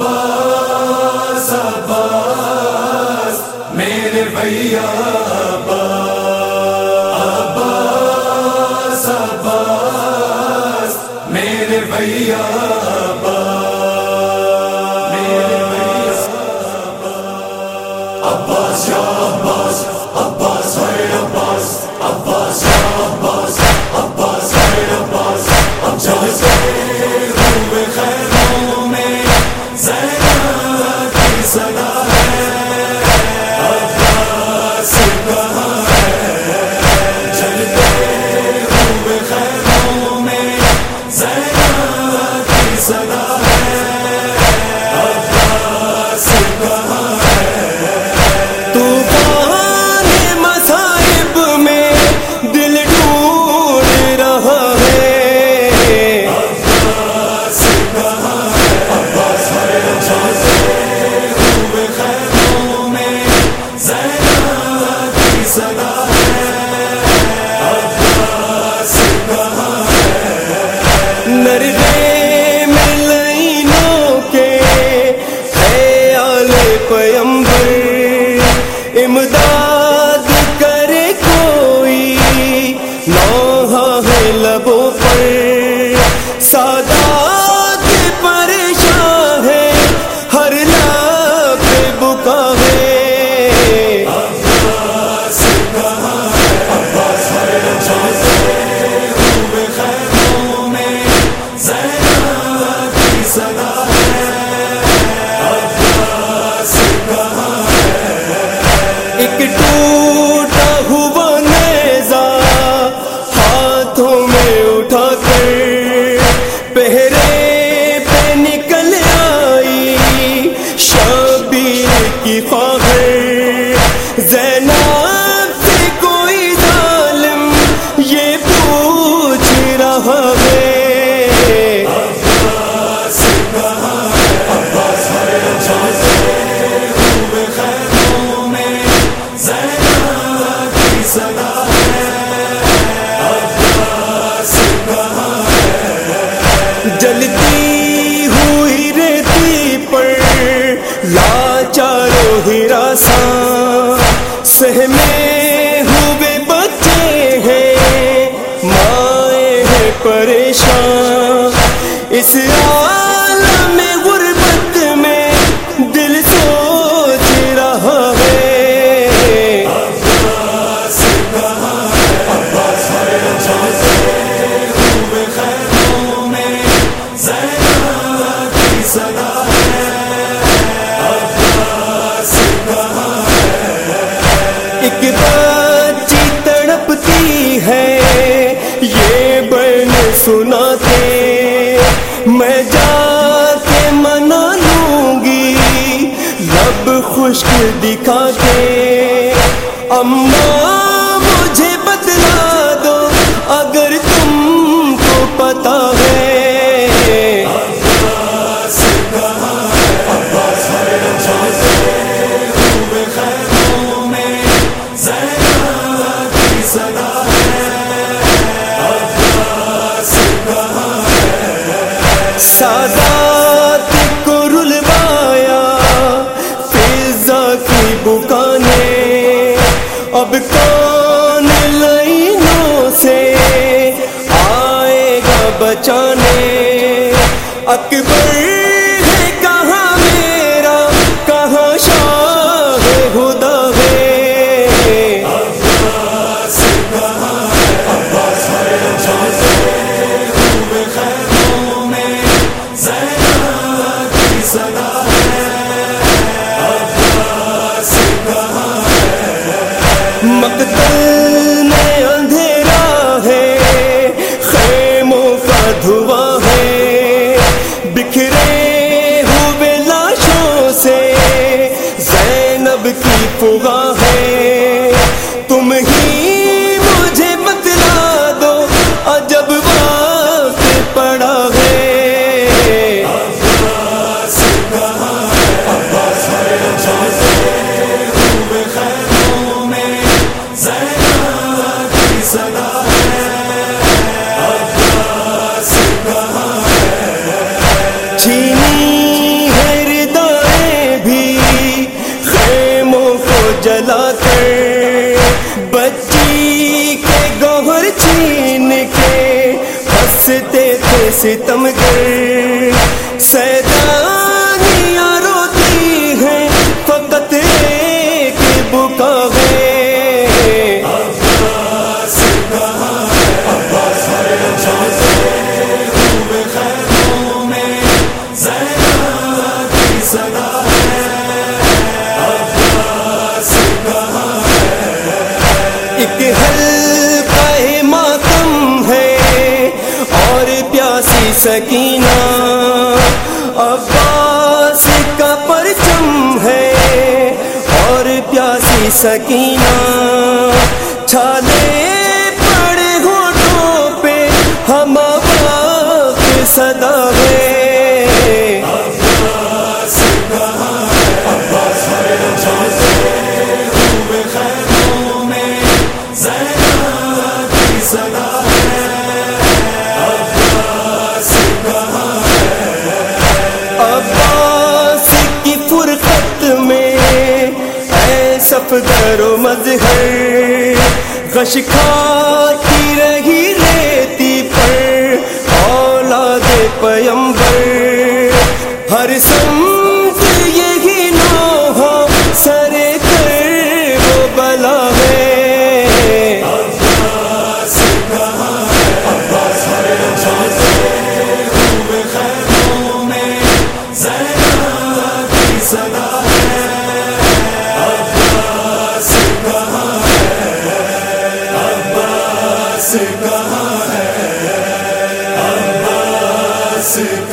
عباس عباس میرے بھیا عباس عباس میرے بھیا عباس عباس دار جلتی ہوئی ریتی پر لا چارو ہرا ساں سہمے ہوئے بچے ہیں، مائیں ہیں پریشان۔ یہ بن سناتے میں جا کے منا لوں گی رب خشک دکھا کے اماں کی بکانے۔ اب کا چین کے ہنستے تھے ستم گر سیدانیاں روتی ہیں فقط ایک بکا میں ایک ہے۔ سکینہ عباس کا پرچم ہے اور پیاسی سکینہ چھالے پڑے ہوٹوں پہ ہم صدا ہے۔ اے صفدر و مظہر غش کھاتی رہی ریتی پر اولاد پیمبر ہر سم سے